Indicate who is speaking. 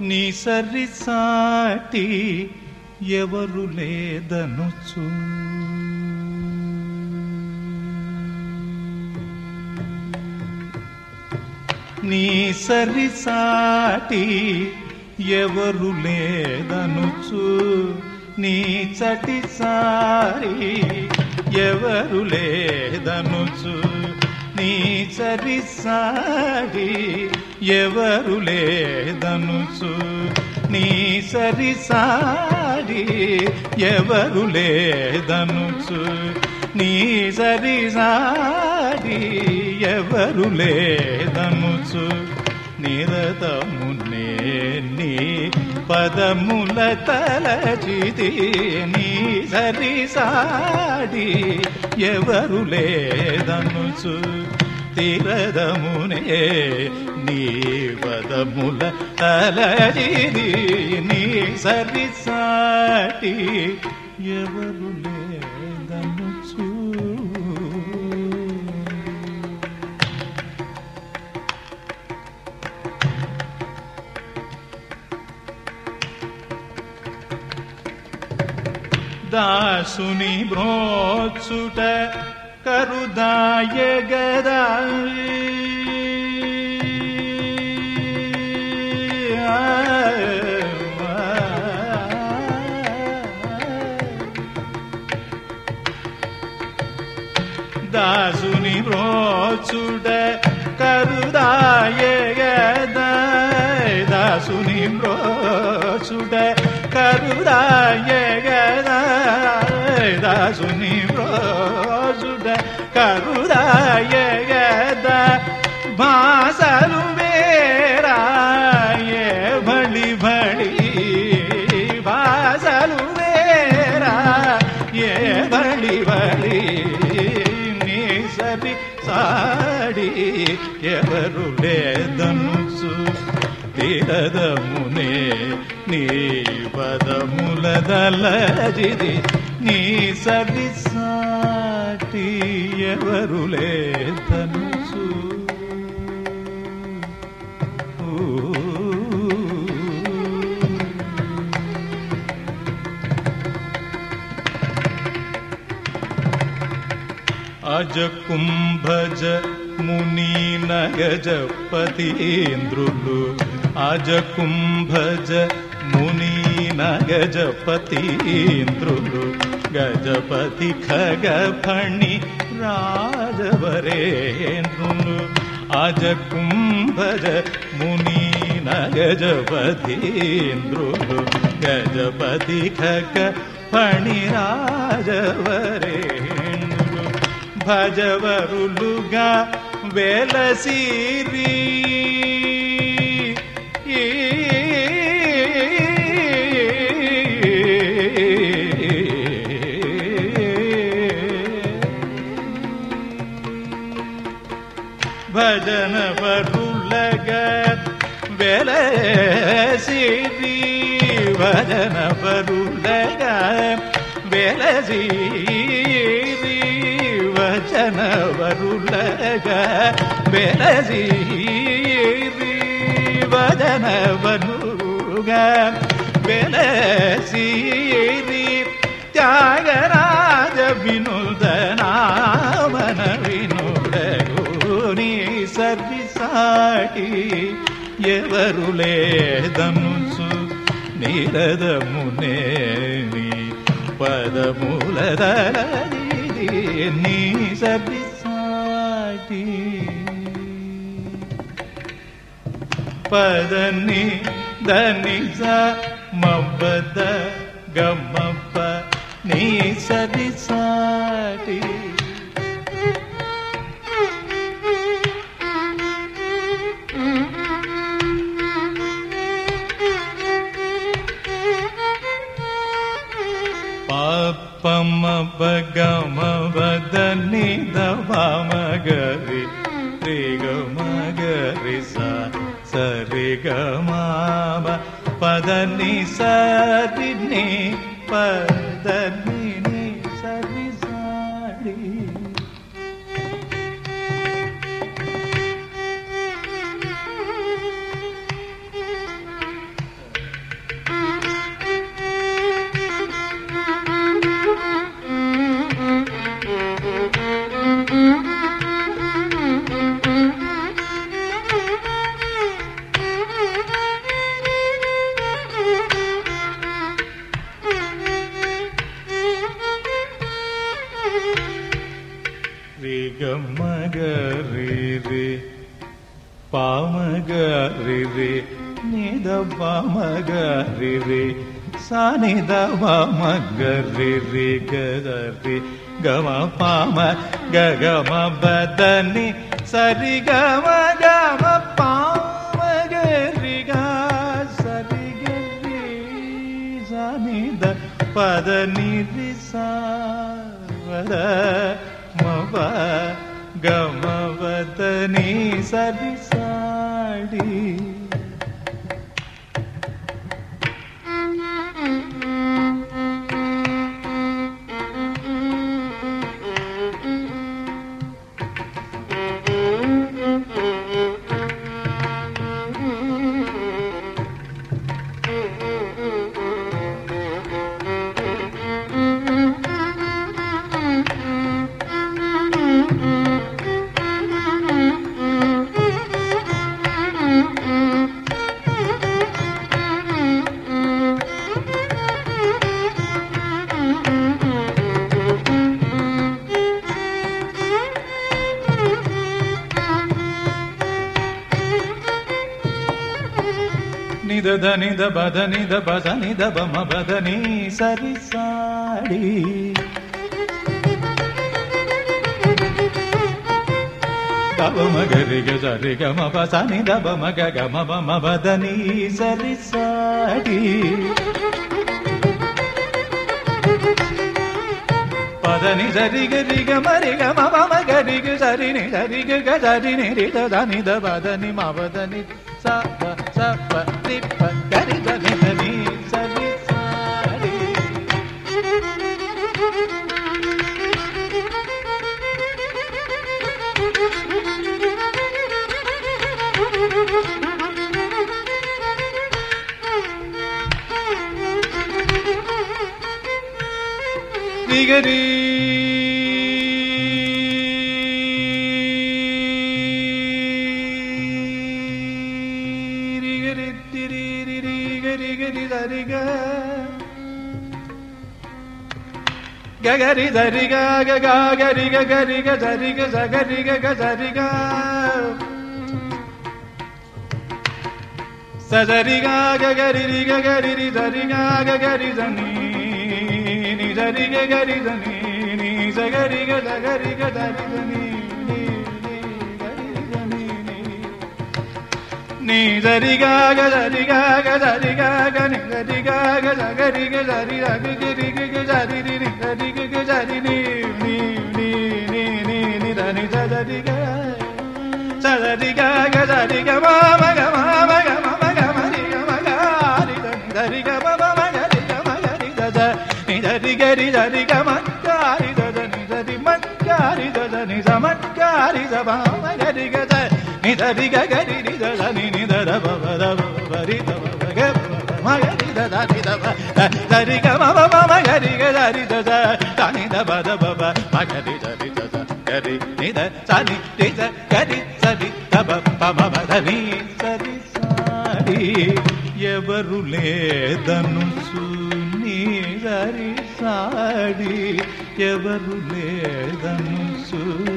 Speaker 1: నీ సరి సాటి ఎవరు లేదనుచు. నీ సరి సాటి ఎవరు లేదనుచు. నీ చటి సారి ఎవరు లేదనుచు. నీ సరి సాటి ఎవరు లేదనుచు. నీ సరి సారి ఎవరు లేదనుచు. నీ సరి సారి ఎవరు లేదనుచు. నిరతమునే నీ పదముల తలచితి నీ సరి సాడి ఎవరు లేదనుచు తిరదమునే నీ పదముల తలచిది నీ సరి సాటి ఎవరు లే ಸುನಿ ಬ್ರೋತ್ಸುಟ ಕರುದಾಯ ಗದಾಯಿ ದಾಸುನಿ ಬ್ರೋತ್ಸುಟ ಕರುದಾಯ ಗದಾಯ ದಾಸುನಿ ಬ್ರೋತ್ಸುಟ ಕರುದಾಯ పదమునే నీ పదముల దళజిది నీ సరి ఎవరులే తనుసు అజ కుంభజ ముని నగజపతీంద్రులు అజ కుంభజ ముని నగజపతీంద్రులు గజపతి ఖగ ఫణి రాజవరేంద్రులు అజ కుంభజ ముని నగజపతీంద్రులు గజపతి ఖగ ఫణి రాజవరేంద్రులు భజవరులుగా వెలసిరి వెలసిరి భజన వరులగా వెలసిరి వచన వరులగా వెలసిరి వచన వరుగా వెలసి ఎవరు లేదనుసు నీరదమునే నీ నీ సర్వి సాటి పదని దని స మబ్బద గమ్మప్ప నీ సరి సాటి पगमवदनि दवामगरि त्रिगमगरि सा सरि गमा पदनि गमादनि स ಗಮ್ಮಗರಿ ಪಾಮಗರಿ ನಿದ ಪಾಮಗರಿ ಸಾನಿದ ಪಾಮಗರಿ ರಿ ಗರಿ ಗಮ ಪಾಮ ಗ ಗಮ ಬದನಿ ಸರಿ ಗಮ ಗಮ ಪಾಮಗರಿ, ಗ ಸರಿ ಗರಿ ಸಾನಿದ ಪದ ನಿರಿ ಸಾವದ गम वदनी सा నిద నిద బద నిద బద నిద బమ బద నీ సరి సాడి గమ మగరి గ సరి గమ పస నిద బమ గ గమ మమ బద సరి సాడి పదని సరి గరి గ మరి మమ గరి గరి సరి సరి గరి గ సరి ని మవదని స நிகரீ Diri ga gari gari dari ga. ga dari ga gaga gari ga gari ga dari ga zagari ga ga dari ga. Sajari ga ga ri ga ga ri dari ga gagari zani ni dari ga gari zani ni zagari ga zagari ga dari zani. நீ சரிகாக சரிகாக சரிகாக நீ சரிகாக சகரிக சரி ரகு ரிகு சரி ரி சரிகு சரி நீ நீ நீ நீ நீ நீ தனி சதரிக சதரிகாக சரிக மாமக மாமக மமக மரிக மகாரி தனி சரிக மம மகரிக மகரி தத நீ சரிகரி சரிக மக்காரி தத நீ சரி மக்காரி தத நீ சமத்காரி சபாமகரிக சரி నిదరి మ గ నిదర మ గ మగరి మ గ మ రి గ మ గ రి ద ని సరి గ మ మ మ గ రి గ సరి గ రి సరి సరి మ ఎవరు లేదను నీ సరి సాడి ఎవరు లేదనుసు ఊ